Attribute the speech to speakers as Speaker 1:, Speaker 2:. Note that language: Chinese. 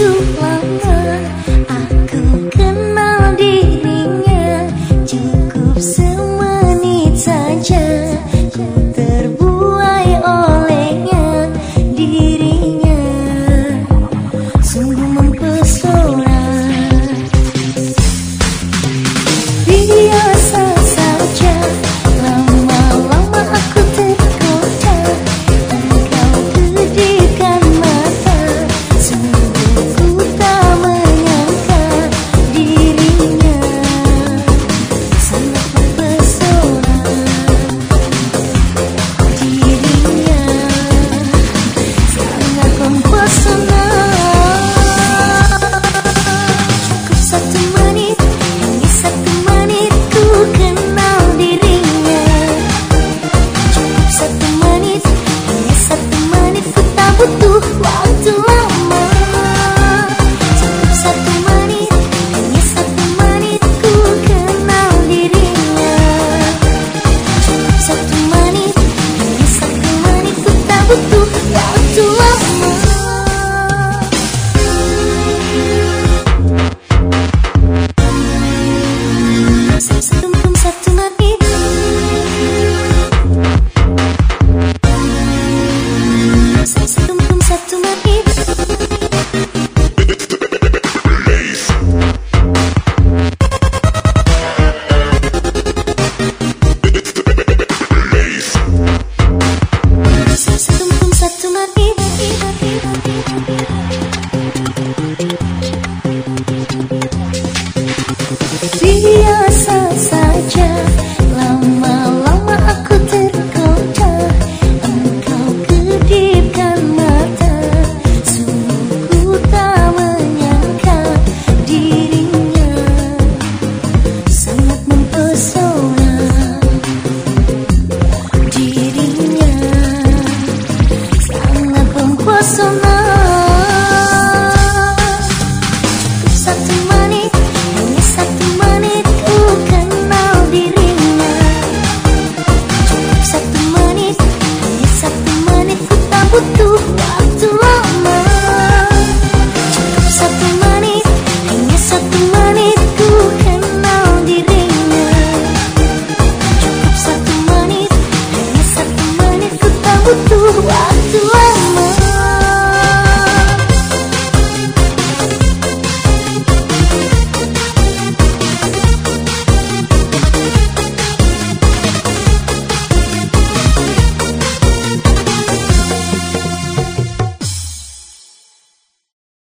Speaker 1: 就忘了 So.